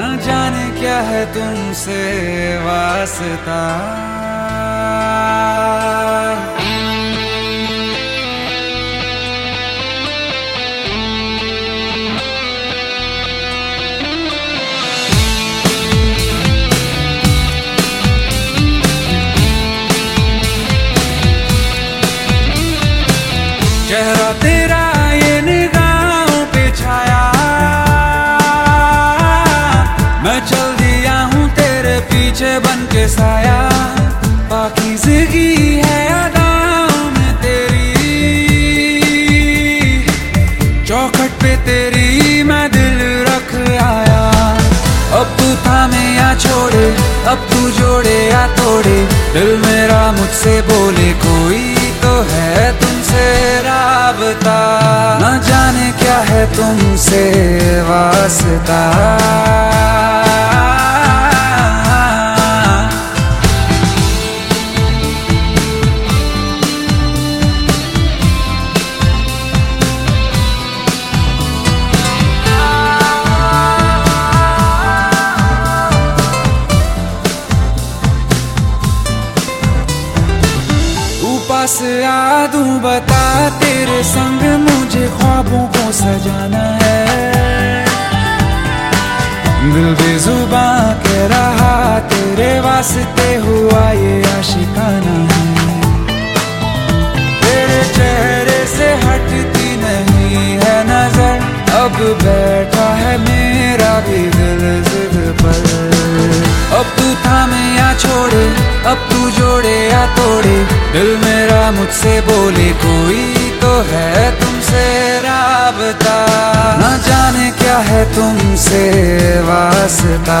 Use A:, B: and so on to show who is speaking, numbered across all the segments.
A: जाने क्या है तुमसे वास्ता। चेहरा तेरा मैं चल दिया हूँ तेरे पीछे बन के साया। बाकी ज़िंदगी है अदाओं में तेरी। चौखट पे तेरी मैं दिल रख आया। अब तू थामे या छोड़े, अब तू जोड़े या तोड़े। दिल मेरा मुझसे बोले, कोई तो है तुमसे राबता। न जाने क्या है तुमसे वास्ता। पास आ दूँ बता, तेरे संग मुझे ख्वाबों को सजाना है। दिल बेजुबा कह रहा, तेरे वास्ते हुआ ये आशिकाना है। तेरे चेहरे से हटती नहीं है नज़र, अब बैठा है मेरा भी दिल जिद पर। अब तू थामे या छोड़े, अब तू जोड़े या तोड़े, दिल मेरा मुझसे बोले कोई तो है तुमसे राबता। न जाने क्या है तुमसे वास्ता।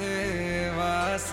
A: वास